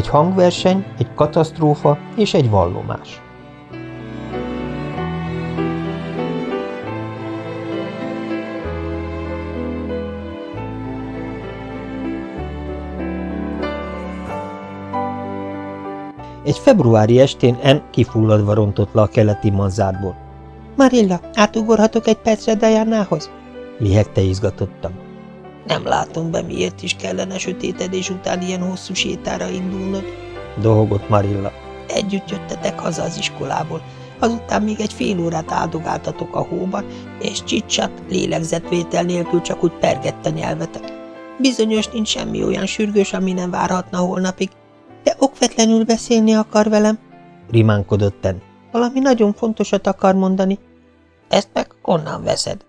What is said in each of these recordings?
Egy hangverseny, egy katasztrófa és egy vallomás. Egy februári estén En kifulladva rontott le a keleti manzárból. – Marilla, átugorhatok egy percre Diana-hoz? – lihegte izgatottam. – Nem látom be, miért is kellene sötétedés után ilyen hosszú sétára indulnod – dohogott Marilla. – Együtt jöttetek haza az iskolából, azután még egy fél órát áldogáltatok a hóban, és csicsat, lélegzetvétel nélkül csak úgy pergett a nyelvetek. Bizonyos nincs semmi olyan sürgős, ami nem várhatna holnapig, de okvetlenül beszélni akar velem, rimánkodott Ten. Valami nagyon fontosat akar mondani. Ezt meg onnan veszed?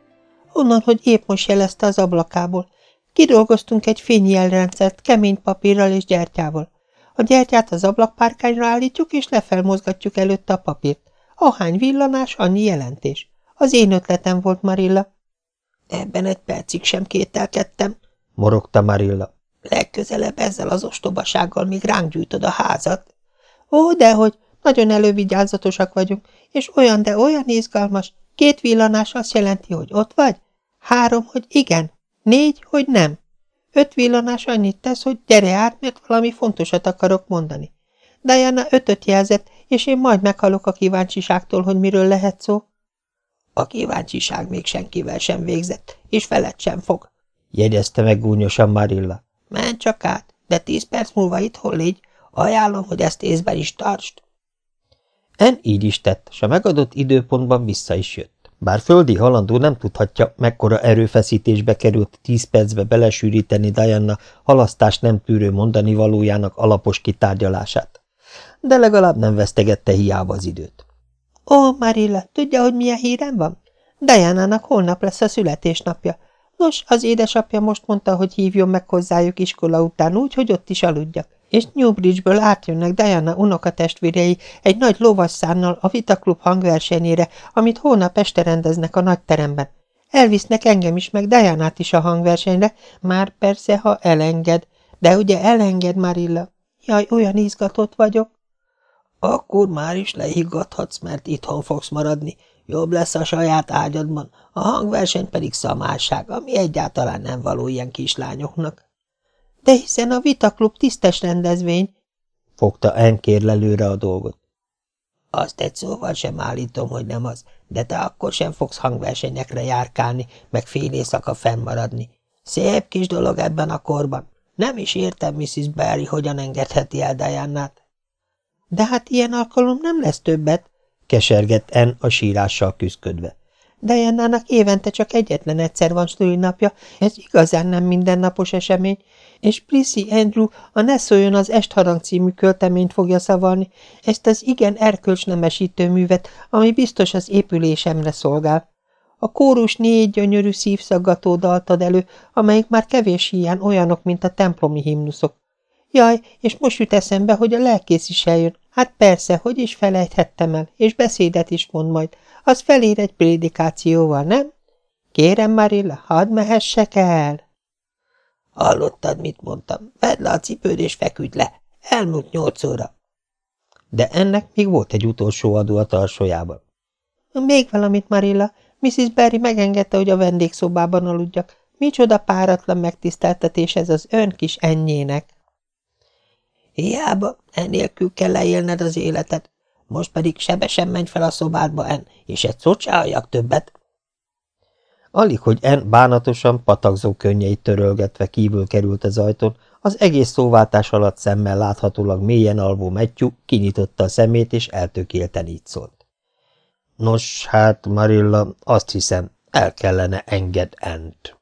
Onnan, hogy épp most jelezte az ablakából. Kidolgoztunk egy fényjelrendszert kemény papírral és gyertyával. A gyertyát az ablakpárkányra állítjuk, és lefelmozgatjuk előtte a papírt. Ahány villanás, annyi jelentés. Az én ötletem volt, Marilla. Ebben egy percig sem kételkedtem, morogta Marilla. Legközelebb ezzel az ostobasággal még ránk gyújtod a házat. Ó, dehogy, nagyon elővigyázatosak vagyunk, és olyan, de olyan izgalmas. Két villanás azt jelenti, hogy ott vagy, három, hogy igen, négy, hogy nem. Öt villanás annyit tesz, hogy gyere át, mert valami fontosat akarok mondani. Diana ötöt jelzett, és én majd meghalok a kíváncsiságtól, hogy miről lehet szó. A kíváncsiság még senkivel sem végzett, és felett sem fog, jegyezte meg gúnyosan Marilla. Menj csak át, de tíz perc múlva itthon légy. Ajánlom, hogy ezt észben is tartsd. En így is tett, s a megadott időpontban vissza is jött. Bár földi halandó nem tudhatja, mekkora erőfeszítésbe került tíz percbe belesűríteni Diana halasztás nem tűrő mondani valójának alapos kitárgyalását. De legalább nem vesztegette hiába az időt. Ó, Marilla, tudja, hogy milyen hírem van? Diana-nak holnap lesz a születésnapja. Nos, az édesapja most mondta, hogy hívjon meg hozzájuk iskola után úgy, hogy ott is aludjak. És Newbridge-ből átjönnek Diana unokatestvérei egy nagy lovaszánnal a Vitaklub hangversenyére, amit hónap este rendeznek a nagy teremben. Elvisznek engem is, meg Dianát is a hangversenyre, már persze, ha elenged. De ugye elenged, Marilla? Jaj, olyan izgatott vagyok. Akkor már is lehiggadhatsz, mert itthon fogsz maradni, Jobb lesz a saját ágyadban, a hangverseny pedig szamálság, ami egyáltalán nem való ilyen kislányoknak. De hiszen a Vitaklub tisztes rendezvény, fogta enkérlelőre a dolgot. Azt egy szóval sem állítom, hogy nem az, de te akkor sem fogsz hangversenyekre járkálni, meg fél éjszaka fennmaradni. Szép kis dolog ebben a korban. Nem is értem, Mrs. Barry, hogyan engedheti el Diana-t. De hát ilyen alkalom nem lesz többet, kesergett En a sírással küzdködve. Diana-nak évente csak egyetlen egyszer van napja, ez igazán nem mindennapos esemény, és Prissy Andrew a Ne szóljon az Estharang című költeményt fogja szavalni, ezt az igen erkölcsnemesítő művet, ami biztos az épülésemre szolgál. A kórus négy gyönyörű szívszaggató dalt ad elő, amelyik már kevés hiány olyanok, mint a templomi himnuszok. Jaj, és most jut eszembe, hogy a lelkész is eljön. Hát persze, hogy is felejthettem el, és beszédet is mond majd. Az felér egy prédikációval, nem? Kérem, Marilla, hadd mehessek el. Hallottad, mit mondtam? Vedd le a cipőd, és feküdj le. Elmúlt nyolc óra. De ennek még volt egy utolsó adó a tarsójában. Még valamit, Marilla. Mrs. Berry megengedte, hogy a vendégszobában aludjak. Micsoda páratlan megtiszteltetés ez az ön kis ennyének. Hiába, enélkül kell leélned az életed. Most pedig sebesen menj fel a szobádba, En, és egy szocsáljak többet. Alig, hogy En bánatosan, patakzó könnyeit törölgetve kívül került az ajtón, az egész szóváltás alatt szemmel láthatólag mélyen alvó Matthew kinyitotta a szemét, és eltökélten így szólt. Nos, hát, Marilla, azt hiszem, el kellene enged Ent.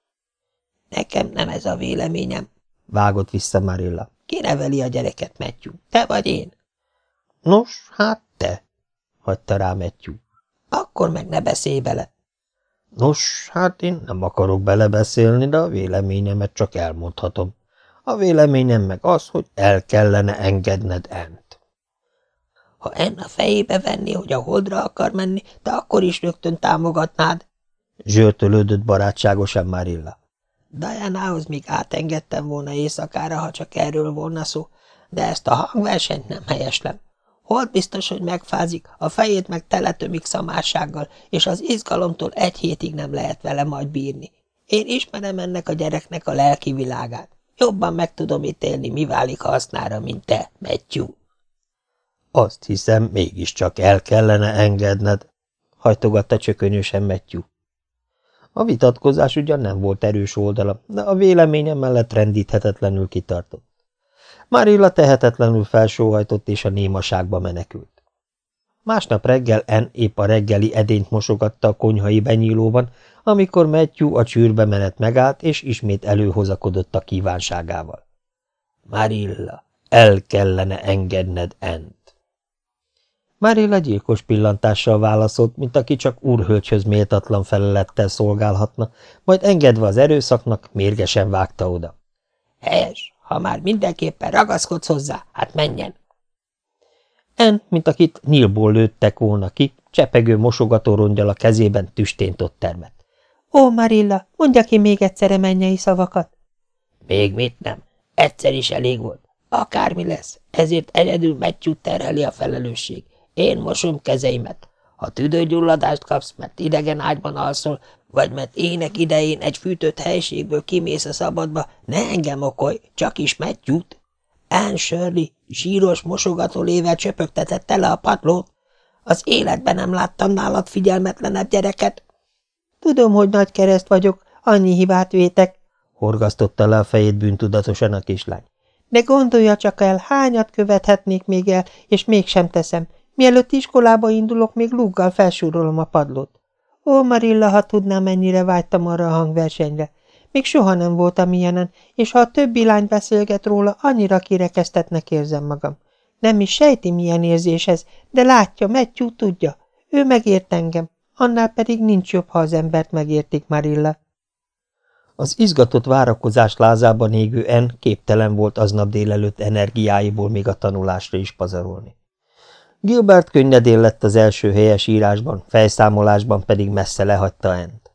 Nekem nem ez a véleményem, vágott vissza Marilla. Ki neveli a gyereket, Matthew? Te vagy én? Nos, hát hagyta rá Matthew. Akkor meg ne beszélj bele. Nos, hát én nem akarok belebeszélni, de a véleményemet csak elmondhatom. A véleményem meg az, hogy el kellene engedned Ent. Ha En a fejébe venni, hogy a holdra akar menni, te akkor is rögtön támogatnád. Zsörtölődött barátságosan Marilla. Diana-hoz még átengedtem volna éjszakára, ha csak erről volna szó. de ezt a hangversenyt nem helyeslem. Holt biztos, hogy megfázik, a fejét meg teletömik szamársággal, és az izgalomtól egy hétig nem lehet vele majd bírni. Én ismerem ennek a gyereknek a lelki világát. Jobban meg tudom ítélni, mi válik hasznára, mint te, Matthew. Azt hiszem, mégiscsak el kellene engedned, hajtogatta csökönyösen Matthew. A vitatkozás ugyan nem volt erős oldala, de a véleménye mellett rendíthetetlenül kitartott. Marilla tehetetlenül felsóhajtott és a némaságba menekült. Másnap reggel En épp a reggeli edényt mosogatta a konyhai benyílóban, amikor Matthew a csűrbe menet megállt, és ismét előhozakodott a kívánságával. Marilla, el kellene engedned Ent. Marilla gyilkos pillantással válaszolt, mint aki csak úrhölgyhöz méltatlan felelettel szolgálhatna, majd engedve az erőszaknak, mérgesen vágta oda. Helyes, ha már mindenképpen ragaszkodsz hozzá, hát menjen. En, mint akit nyílból lőttek volna ki, csepegő mosogató rongyal a kezében tüstént ott termett. Ó, Marilla, mondja ki még egyszer mennyei szavakat. Még mit nem? Egyszer is elég volt. Akármi lesz, ezért egyedül Matthew terheli a felelősség. Én mosom kezeimet. Ha tüdőgyulladást kapsz, mert idegen ágyban alszol, vagy mert ének idején egy fűtött helységből kimész a szabadba, ne engem okolj, csak is Matthew-t. Anne Shirley zsíros mosogatólével csöpögtetett tele a padlót. Az életben nem láttam nálad figyelmetlenebb gyereket. Tudom, hogy nagy kereszt vagyok, annyi hibát vétek, horgasztotta le a fejét bűntudatosan a kislány. De gondolja csak el, hányat követhetnék még el, és mégsem teszem. Mielőtt iskolába indulok, még lúggal felsúrolom a padlót. Ó, Marilla, ha tudnám, mennyire vágytam arra a hangversenyre. Még soha nem voltam ilyenen, és ha a többi lány beszélget róla, annyira kirekesztetnek érzem magam. Nem is sejti, milyen érzés ez, de látja, Matthew tudja. Ő megért engem, annál pedig nincs jobb, ha az embert megértik, Marilla. Az izgatott várakozás lázában égő En képtelen volt aznap délelőtt energiáiból még a tanulásra is pazarolni. Gilbert könnyedén lett az első helyes írásban, fejszámolásban pedig messze lehagyta Ent.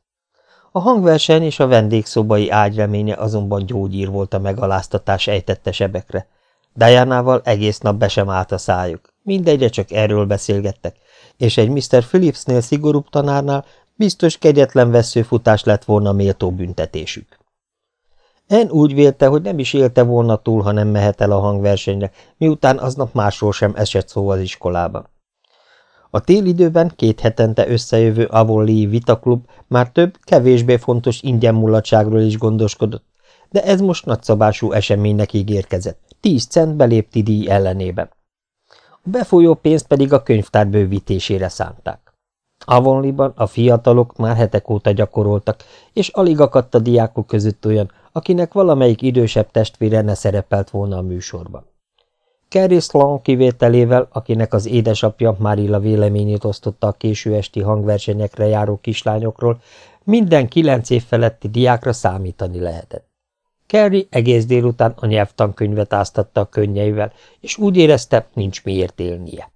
A hangverseny és a vendégszobai ágyreménye azonban gyógyír volt a megaláztatás ejtette sebekre. Dianával egész nap be sem állt a szájuk, mindegyre csak erről beszélgettek, és egy Mr. Phillipsnél szigorúbb tanárnál biztos kegyetlen veszőfutás lett volna méltó büntetésük. En úgy vélte, hogy nem is élte volna túl, ha nem mehet el a hangversenyre, miután aznap másról sem esett szó az iskolában. A télidőben két hetente összejövő Avonlea Vitaklub már több, kevésbé fontos ingyenmulatságról is gondoskodott, de ez most nagyszabású eseménynek ígérkezett, tíz cent belépti díj ellenében. A befolyó pénzt pedig a könyvtár bővítésére szánták. Avonliban a fiatalok már hetek óta gyakoroltak, és alig akadt a diákok között olyan, akinek valamelyik idősebb testvére ne szerepelt volna a műsorban. Kerry Sloan kivételével, akinek az édesapja Marilla véleményét osztotta a késő esti hangversenyekre járó kislányokról, minden kilenc év feletti diákra számítani lehetett. Kerry egész délután a nyelvtankönyvet áztatta a könnyeivel, és úgy érezte, nincs miért élnie.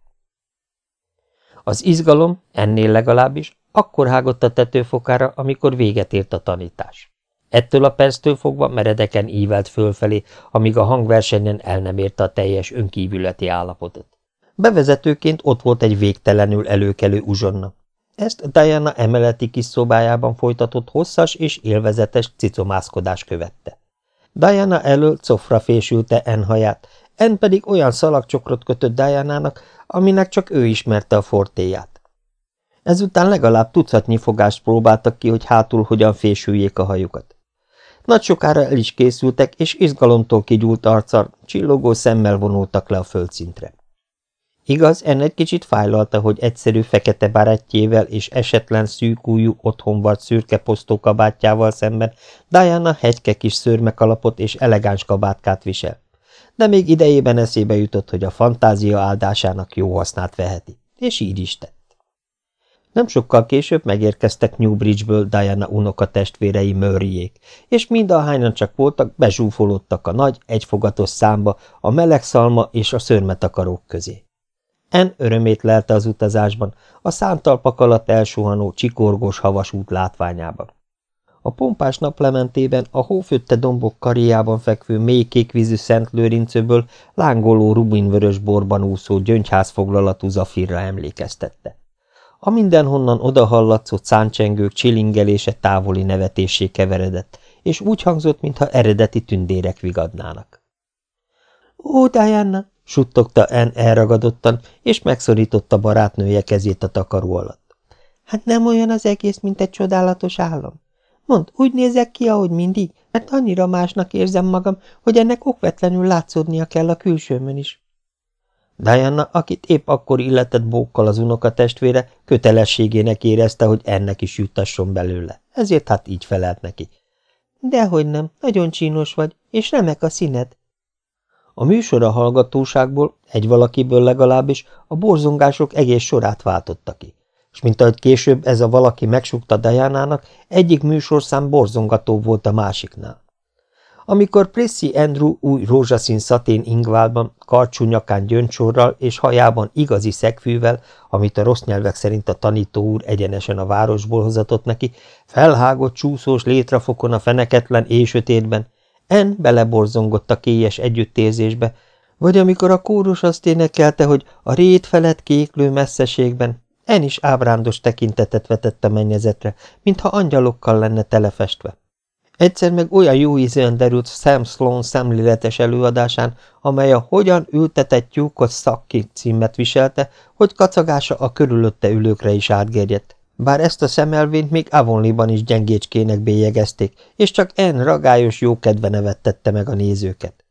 Az izgalom, ennél legalábbis, akkor hágott a tetőfokára, amikor véget ért a tanítás. Ettől a perctől fogva meredeken ívelt fölfelé, amíg a hangversenyen el nem érte a teljes önkívületi állapotot. Bevezetőként ott volt egy végtelenül előkelő uzsonna. Ezt Diana emeleti kis szobájában folytatott hosszas és élvezetes cicomászkodás követte. Diana elől cofra fésülte En haját, En pedig olyan szalagcsokrot kötött Diana-nak, aminek csak ő ismerte a fortéját. Ezután legalább tucatnyi fogást próbáltak ki, hogy hátul hogyan fésüljék a hajukat. Nagy sokára el is készültek, és izgalomtól kigyúlt arccal, csillogó szemmel vonultak le a földszintre. Igaz, en egy kicsit fájlalta, hogy egyszerű fekete barettjével és esetlen szűkújú otthonvart szürke posztókabátjával szemben Diana hegyke kis szőrmekalapot és elegáns kabátkát visel. De még idejében eszébe jutott, hogy a fantázia áldásának jó hasznát veheti, és így is tett. Nem sokkal később megérkeztek Newbridge-ből Diana unoka testvérei Murrayék, és hányan csak voltak, bezsúfolódtak a nagy, egyfogatos számba, a meleg szalma és a szörmetakarók közé. En örömét lelte az utazásban, a szántalpak alatt elsuhanó, csikorgós havas út látványában. A pompás naplementében a hófötte dombok karjában fekvő mély kékvízű Szent lángoló rubinvörös borban úszó gyöngyházfoglalatú zafírra emlékeztette. A mindenhonnan odahallatszott száncsengők csilingelése távoli nevetésé keveredett, és úgy hangzott, mintha eredeti tündérek vigadnának. – Ó, Diana! – suttogta En elragadottan, és megszorította barátnője kezét a takaró alatt. – Hát nem olyan az egész, mint egy csodálatos állam? Mond, úgy nézek ki, ahogy mindig, mert annyira másnak érzem magam, hogy ennek okvetlenül látszódnia kell a külsőmön is. Diana, akit épp akkor illetett bókkal az unokatestvére, kötelességének érezte, hogy ennek is juttasson belőle. Ezért hát így felelt neki. Dehogy nem, nagyon csínos vagy, és remek a színed. A műsor a hallgatóságból, egy valakiből legalábbis, a borzongások egész sorát váltotta ki és mint ahogy később ez a valaki megsukta Dajánának, egyik műsorszám borzongató volt a másiknál. Amikor Prissy Andrew új rózsaszín szatén ingválban, karcsú nyakán gyöncsorral és hajában igazi szegfűvel, amit a rossz nyelvek szerint a tanító úr egyenesen a városból hozatott neki, felhágott csúszós létrafokon a feneketlen éjsötétben, En beleborzongott a kélyes együttérzésbe, vagy amikor a kórus azt énekelte, hogy a rét felett kéklő messzeségben, En is ábrándos tekintetet vetett a mennyezetre, mintha angyalokkal lenne telefestve. Egyszer meg olyan jó ízűen derült Sam Sloan szemléletes előadásán, amely a Hogyan ültetett tyúkot szakki címet viselte, hogy kacagása a körülötte ülőkre is átgerjedt. Bár ezt a szemelvényt még Avonliban is gyengécskének bélyegezték, és csak en ragályos jókedve nevettette meg a nézőket.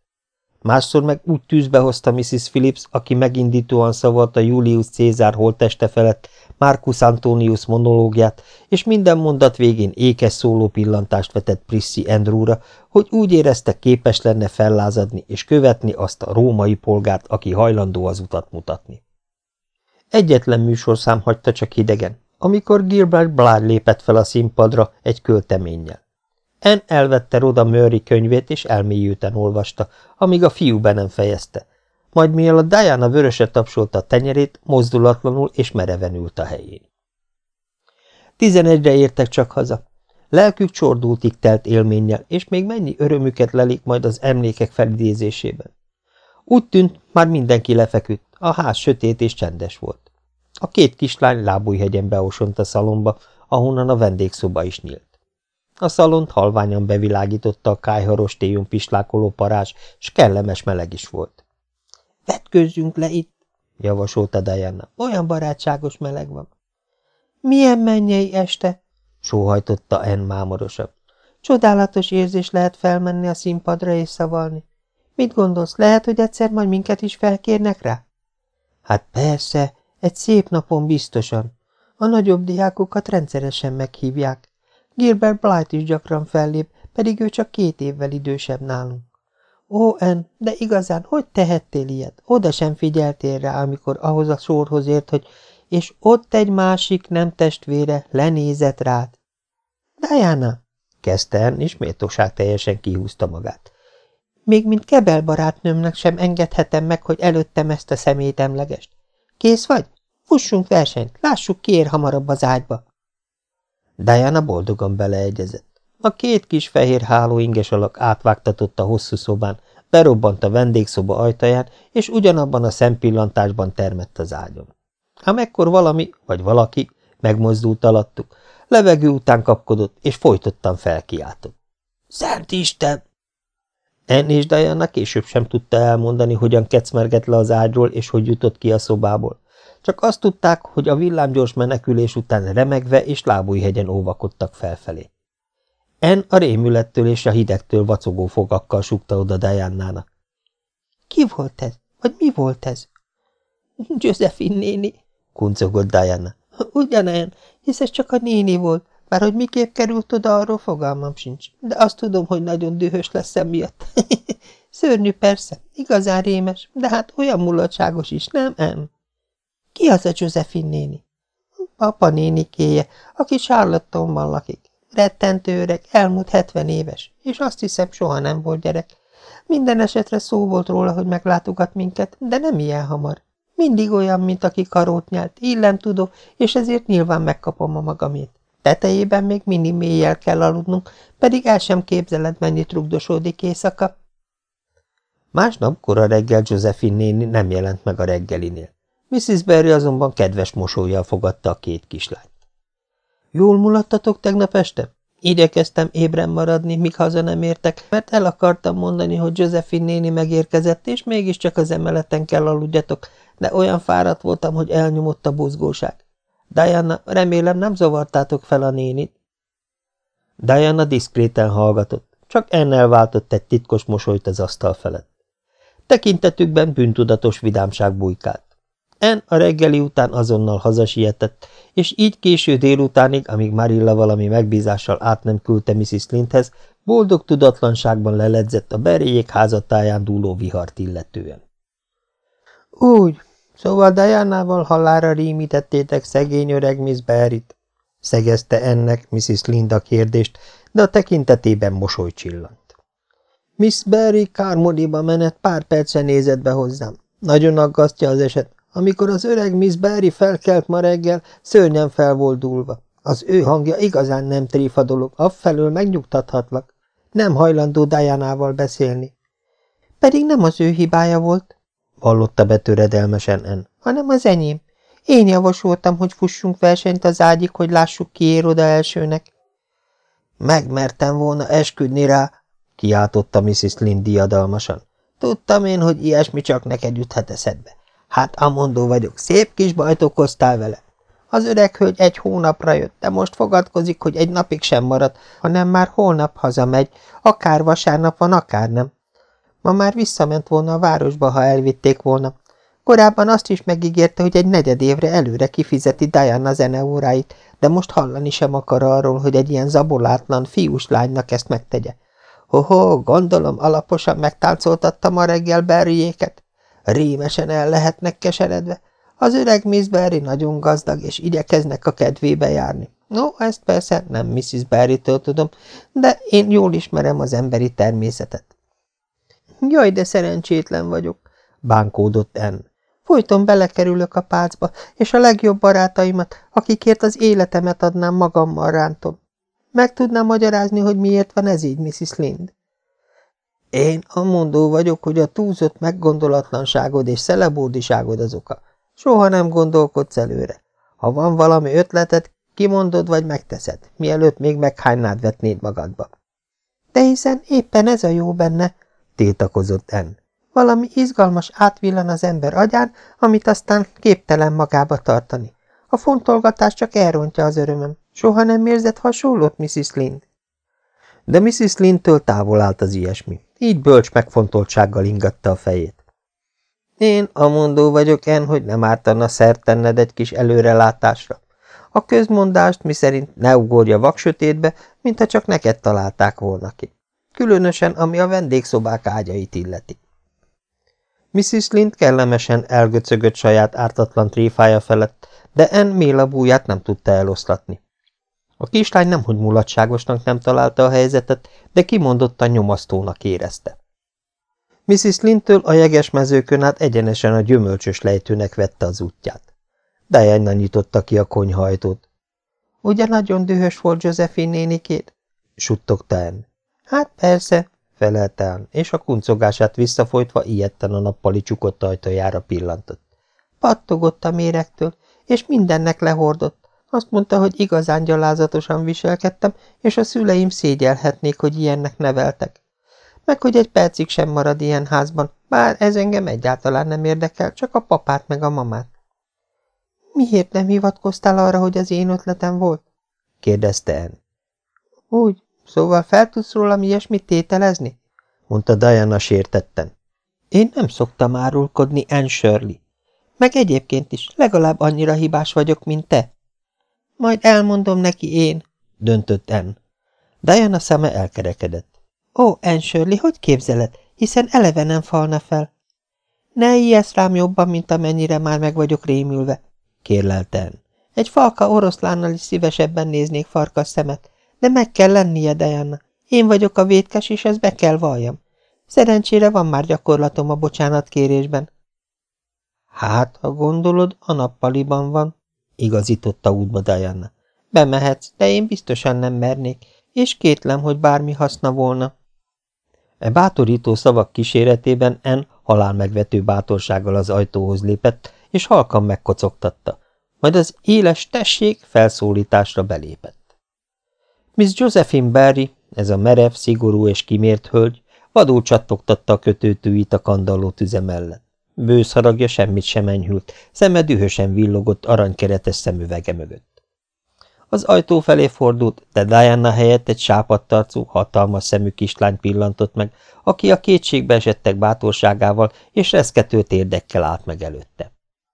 Másszor meg úgy tűzbe hozta Mrs. Phillips, aki megindítóan szavalta Julius Cézár holteste felett Marcus Antonius monológiát, és minden mondat végén ékes szóló pillantást vetett Prissy Andrewra, hogy úgy érezte képes lenne fellázadni és követni azt a római polgárt, aki hajlandó az utat mutatni. Egyetlen műsorszám hagyta csak hidegen, amikor Gilbert Blythe lépett fel a színpadra egy költeménnyel. En elvette Roda Murray könyvét, és elmélyülten olvasta, amíg a fiú be nem fejezte. Majd mielőtt Diana vöröse tapsolta a tenyerét, mozdulatlanul és mereven ült a helyén. Tizenegyre értek csak haza. Lelkük csordultig telt élménnyel, és még mennyi örömüket lelik majd az emlékek felidézésében. Úgy tűnt, már mindenki lefeküdt, a ház sötét és csendes volt. A két kislány lábújhegyen beosont a szalomba, ahonnan a vendégszoba is nyílt. A szalont halványan bevilágította a kájharostélyun pislákoló parázs, s kellemes meleg is volt. – Vetkőzzünk le itt! – javasolta Diana. – Olyan barátságos meleg van. – Milyen mennyei este! – sóhajtotta En mámorosabb. – Csodálatos érzés lehet felmenni a színpadra és szavalni. Mit gondolsz, lehet, hogy egyszer majd minket is felkérnek rá? – Hát persze, egy szép napon biztosan. A nagyobb diákokat rendszeresen meghívják. Gilbert Blight is gyakran fellép, pedig ő csak két évvel idősebb nálunk. Ó, En, de igazán, hogy tehettél ilyet? Oda sem figyeltél rá, amikor ahhoz a sorhoz ért, hogy és ott egy másik nem testvére lenézett rád. Diana, kezdte En, és méltóság teljesen kihúzta magát. Még mint Kebel barátnőmnek sem engedhetem meg, hogy előttem ezt a szemét emlegest. Kész vagy? Fussunk versenyt, lássuk ki ér hamarabb az ágyba. Diana boldogan beleegyezett. A két kis fehér háló inges alak átvágtatott a hosszú szobán, berobbant a vendégszoba ajtaján, és ugyanabban a szempillantásban termett az ágyon. Ám ekkor valami, vagy valaki megmozdult alattuk, levegő után kapkodott, és folytottan felkiáltott. – Szent Isten! En és Diana később sem tudta elmondani, hogyan kecmergett le az ágyról, és hogy jutott ki a szobából. Csak azt tudták, hogy a villámgyors menekülés után remegve és lábújhegyen óvakodtak felfelé. En a rémülettől és a hidegtől vacogó fogakkal sukta oda Diana-nak. – Ki volt ez? Vagy mi volt ez? – Josephine néni, kuncogott Diana. – Ugyanolyan, hisz ez csak a néni volt, bár hogy miképp került oda, arról fogalmam sincs, de azt tudom, hogy nagyon dühös lesz emiatt. Szörnyű persze, igazán rémes, de hát olyan mulatságos is, nem, En? Ki az a Josephine néni? Papa nénikéje, aki Charlottonban lakik. Rettentő öreg, elmúlt hetven éves, és azt hiszem soha nem volt gyerek. Minden esetre szó volt róla, hogy meglátogat minket, de nem ilyen hamar. Mindig olyan, mint aki karót nyelt, illemtudó, és ezért nyilván megkapom a magamét. tetejében még mini mélyel kell aludnunk, pedig el sem képzeled, mennyit rugdosódik éjszaka. Másnap kora reggel Josephine néni nem jelent meg a reggelinél. Mrs. Berry azonban kedves mosolyjal fogadta a két kislányt. Jól mulattatok tegnap este? Igyekeztem ébren maradni, míg haza nem értek, mert el akartam mondani, hogy Josephine néni megérkezett, és mégiscsak az emeleten kell aludjatok, de olyan fáradt voltam, hogy elnyomott a buzgóság. Diana, remélem nem zavartátok fel a nénit? Diana diszkréten hallgatott, csak ennel váltott egy titkos mosolyt az asztal felett. Tekintetükben bűntudatos vidámság bujkált. En a reggeli után azonnal hazasietett, és így késő délutánig, amíg Marilla valami megbízással át nem küldte Mrs. Lindhez, boldog tudatlanságban leledzett a beréjék házatáján dúló vihart illetően. Úgy, szóval Diana-val halára rímítettétek szegény öreg Miss Berryt, szegezte ennek Mrs. Linda kérdést, de a tekintetében mosoly csillant. Miss Berry Carmody-ba menet pár percre nézett be hozzám. Nagyon aggasztja az eset, amikor az öreg Miss Barry felkelt ma reggel, szörnyen fel volt dúlva. Az ő hangja igazán nem tréfa dolog, affelől megnyugtathatlak. Nem hajlandó Dianával beszélni. Pedig nem az ő hibája volt, vallotta be töredelmesen En, hanem az enyém. Én javasoltam, hogy fussunk versenyt az ágyig, hogy lássuk, ki ér oda elsőnek. Megmertem volna esküdni rá, kiáltotta Mrs. Lind diadalmasan. Tudtam én, hogy ilyesmi csak neked juthat eszedbe. Hát amondó vagyok, szép kis bajt okoztál vele. Az öreg hölgy egy hónapra jött, de most fogadkozik, hogy egy napig sem marad, hanem már holnap hazamegy, akár vasárnap van, akár nem. Ma már visszament volna a városba, ha elvitték volna. Korábban azt is megígérte, hogy egy negyed évre előre kifizeti Diana zeneóráit, de most hallani sem akar arról, hogy egy ilyen zabolátlan fiús lánynak ezt megtegye. Hoho, gondolom alaposan megtáncoltattam a reggel berjéket. Rémesen el lehetnek keseredve. Az öreg Miss Barry nagyon gazdag, és igyekeznek a kedvébe járni. No, ezt persze nem Mrs. Barry-től tudom, de én jól ismerem az emberi természetet. Jaj, de szerencsétlen vagyok, bánkódott Ann. Folyton belekerülök a pácba, és a legjobb barátaimat, akikért az életemet adnám magammal rántom. Meg tudnám magyarázni, hogy miért van ez így, Mrs. Lind? Én amondó vagyok, hogy a túlzott meggondolatlanságod és szelebódiságod az oka. Soha nem gondolkodsz előre. Ha van valami ötleted, kimondod vagy megteszed, mielőtt még meghánynád vetnéd magadba. De hiszen éppen ez a jó benne, tiltakozott En. Valami izgalmas átvillan az ember agyán, amit aztán képtelen magába tartani. A fontolgatás csak elrontja az örömöm. Soha nem érzett hasonlót, Mrs. Lind? De Mrs. Lindtől távol állt az ilyesmi. Így bölcs megfontoltsággal ingatta a fejét. Én amondó vagyok en, hogy nem ártana szert tenned egy kis előrelátásra. A közmondást miszerint ne ugorja vaksötétbe, mintha csak neked találták volna ki. Különösen, ami a vendégszobák ágyait illeti. Mrs. Lind kellemesen elgöcögött saját ártatlan tréfája felett, de En mélabúját nem tudta eloszlatni. A kislány nemhogy mulatságosnak nem találta a helyzetet, de kimondottan nyomasztónak érezte. Mrs. Lintől a jeges mezőkön át egyenesen a gyümölcsös lejtőnek vette az útját. Diana nyitotta ki a konyhajtót. – Ugye nagyon dühös volt Josephine nénikét? – suttogta Ann. – Hát persze – felelte Ann, és a kuncogását visszafolytva ilyetten a nappali csukott ajtajára pillantott. Pattogott a méregtől, és mindennek lehordott. Azt mondta, hogy igazán gyalázatosan viselkedtem, és a szüleim szégyelhetnék, hogy ilyennek neveltek. Meg, hogy egy percig sem marad ilyen házban, bár ez engem egyáltalán nem érdekel, csak a papát meg a mamát. Miért nem hivatkoztál arra, hogy az én ötletem volt? kérdezte Ann. Úgy, szóval fel tudsz rólam ilyesmit tételezni? mondta Diana sértetten. Én nem szoktam árulkodni, Ann Shirley. Meg egyébként is legalább annyira hibás vagyok, mint te. Majd elmondom neki én, döntött Ann. Diana szeme elkerekedett. Ó, Ann Shirley, hogy képzeled, hiszen eleve nem falna fel. Ne ijesz rám jobban, mint amennyire már meg vagyok rémülve, kérlelte Ann. Egy falka oroszlánnal is szívesebben néznék farkas szemet, de meg kell lennie, Diana. Én vagyok a vétkes, és ezt be kell valljam. Szerencsére van már gyakorlatom a bocsánatkérésben. Hát, ha gondolod, a nappaliban van, igazította útba Diana. Bemehetsz, de én biztosan nem mernék, és kétlem, hogy bármi haszna volna. E bátorító szavak kíséretében En halálmegvető bátorsággal az ajtóhoz lépett, és halkan megkocogtatta, majd az éles tessék felszólításra belépett. Miss Josephine Barry, ez a merev, szigorú és kimért hölgy, vadul csattogtatta a kötőtűit a kandalló tüze mellett. Bősz haragja semmit sem enyhült, szeme dühösen villogott aranykeretes szemüvege mögött. Az ajtó felé fordult, de Diana helyett egy sápadtarcú, hatalmas szemű kislány pillantott meg, aki a kétségbe esettek bátorságával és reszkető térdekkel állt meg előtte.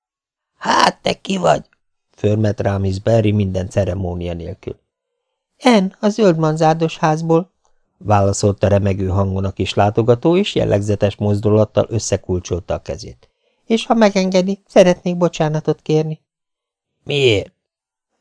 – Hát, te ki vagy? – förmet rá Miss Berry minden ceremónia nélkül. – En, a zöld manzárdos házból – válaszolta remegő hangon a kis látogató, és jellegzetes mozdulattal összekulcsolta a kezét. – És ha megengedi, szeretnék bocsánatot kérni. – Miért?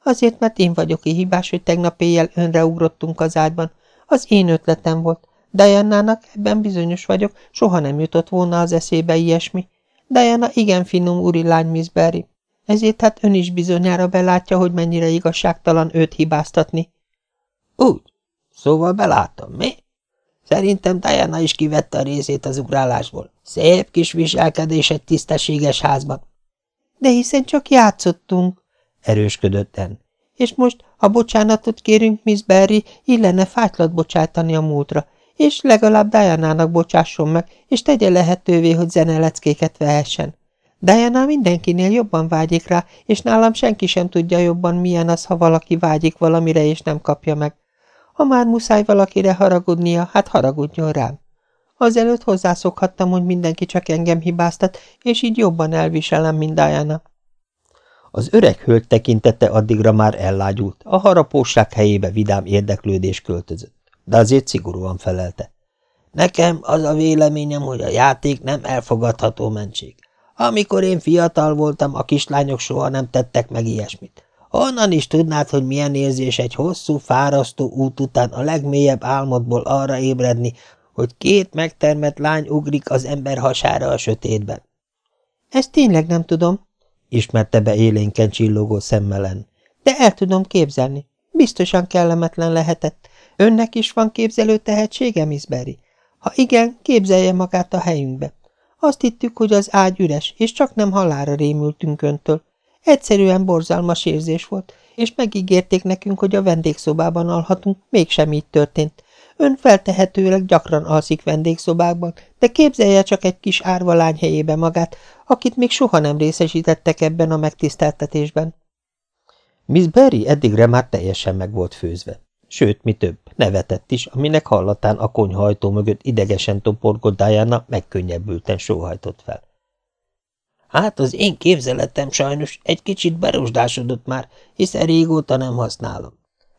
Azért, mert én vagyok hibás, hogy tegnap éjjel önre ugrottunk az ágyban. Az én ötletem volt. Diana-nak, ebben bizonyos vagyok, soha nem jutott volna az eszébe ilyesmi. Diana igen finom úri lány, Miss Berry. Ezért hát ön is bizonyára belátja, hogy mennyire igazságtalan őt hibáztatni. Úgy? Szóval belátom, mi? Szerintem Diana is kivette a részét az ugrálásból. Szép kis viselkedés egy tisztességes házban. De hiszen csak játszottunk erősködött En. És most, ha bocsánatot kérünk, Miss Berry, illene fájtlat bocsátani a múltra, és legalább Diana-nak bocsásson meg, és tegye lehetővé, hogy zeneleckéket vehessen. Diana mindenkinél jobban vágyik rá, és nálam senki sem tudja jobban, milyen az, ha valaki vágyik valamire, és nem kapja meg. Ha már muszáj valakire haragudnia, hát haragudjon rám. Azelőtt hozzászokhattam, hogy mindenki csak engem hibáztat, és így jobban elviselem, mint Diana. Az öreg hölgy tekintete addigra már ellágyult, a harapóság helyébe vidám érdeklődés költözött, de azért szigorúan felelte. Nekem az a véleményem, hogy a játék nem elfogadható mentség. Amikor én fiatal voltam, a kislányok soha nem tettek meg ilyesmit. Honnan is tudnád, hogy milyen érzés egy hosszú, fárasztó út után a legmélyebb álmodból arra ébredni, hogy két megtermett lány ugrik az ember hasára a sötétben? Ezt tényleg nem tudom, ismerte be élénken csillogó szemmelen. De el tudom képzelni. Biztosan kellemetlen lehetett. Önnek is van képzelő tehetsége, Miss Berry? Ha igen, képzelje magát a helyünkbe. Azt hittük, hogy az ágy üres, és csak nem halára rémültünk öntől. Egyszerűen borzalmas érzés volt, és megígérték nekünk, hogy a vendégszobában alhatunk, mégsem így történt. Ön feltehetőleg gyakran alszik vendégszobákban, de képzelje csak egy kis árvalány helyébe magát, akit még soha nem részesítettek ebben a megtiszteltetésben. Miss Berry eddigre már teljesen meg volt főzve. Sőt, mi több, nevetett is, aminek hallatán a konyhajtó mögött idegesen toporgott Diana megkönnyebbülten sóhajtott fel. Hát az én képzeletem sajnos egy kicsit berosdásodott már, hiszen régóta nem használom.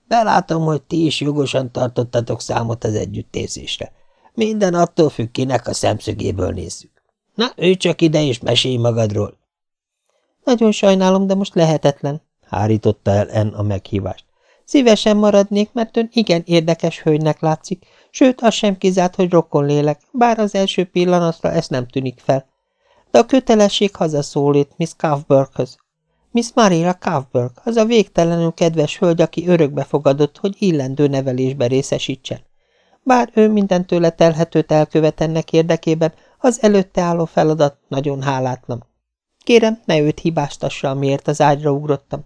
Belátom, hogy ti is jogosan tartottatok számot az együttérzésre. Minden attól függ, kinek a szemszögéből nézzük. Na, ő csak ide és mesélj magadról. Nagyon sajnálom, de most lehetetlen, hárította el En a meghívást. Szívesen maradnék, mert ön igen érdekes hölgynek látszik, sőt, az sem kizárt, hogy rokon lélek, bár az első pillanatra ez nem tűnik fel. De a kötelesség hazaszólít Miss Kaufberghöz. Miss Marilla Kaufberg, az a végtelenül kedves hölgy, aki örökbe fogadott, hogy illendő nevelésbe részesítsen. Bár ő minden tőle telhetőt elkövet ennek érdekében, az előtte álló feladat nagyon hálátlan. Kérem, ne őt hibáztassa, amiért az ágyra ugrottam.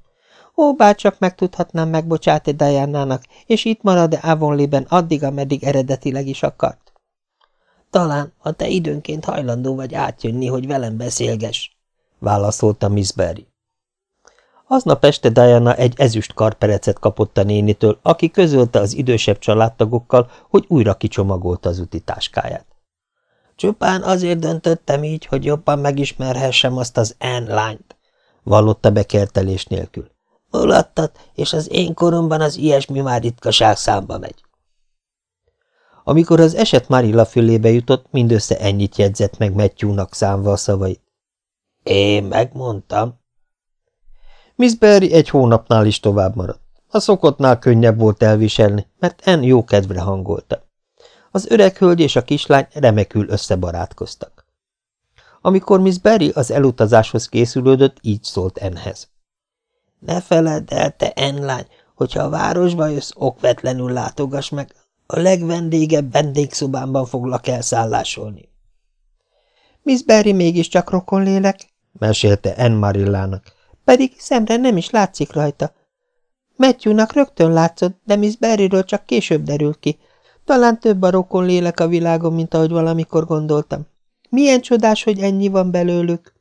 Ó, bárcsak megtudhatnám megbocsáti Diana-nak, és itt marad-e Avonlében addig, ameddig eredetileg is akart. Talán, ha te időnként hajlandó vagy átjönni, hogy velem beszélgess, válaszolta Miss Berry. Aznap este Diana egy ezüst karperecet kapott a nénitől, aki közölte az idősebb családtagokkal, hogy újra kicsomagolta az utitáskáját. Csupán azért döntöttem így, hogy jobban megismerhessem azt az N lányt, vallotta bekertelés nélkül. Mulattat, és az én koromban az ilyesmi már ritkaság számba megy. Amikor az eset Marilla fülébe jutott, mindössze ennyit jegyzett meg Matthewnak számva a szavait. Én megmondtam. Miss Berry egy hónapnál is tovább maradt. A szokottnál könnyebb volt elviselni, mert En jó kedvre hangolta. Az öreg hölgy és a kislány remekül összebarátkoztak. Amikor Miss Berry az elutazáshoz készülődött, így szólt Enhez. Ne feledd el, te En lány, hogyha a városba jössz, okvetlenül látogass meg, a legvendégebb vendégszobámban foglak elszállásolni. Miss Berry mégiscsak rokonlélek, mesélte Ann Marillának. Pedig szemre nem is látszik rajta. Matthewnak rögtön látszott, de Miss Berryről csak később derült ki. Talán több a rokon lélek a világon, mint ahogy valamikor gondoltam. Milyen csodás, hogy ennyi van belőlük.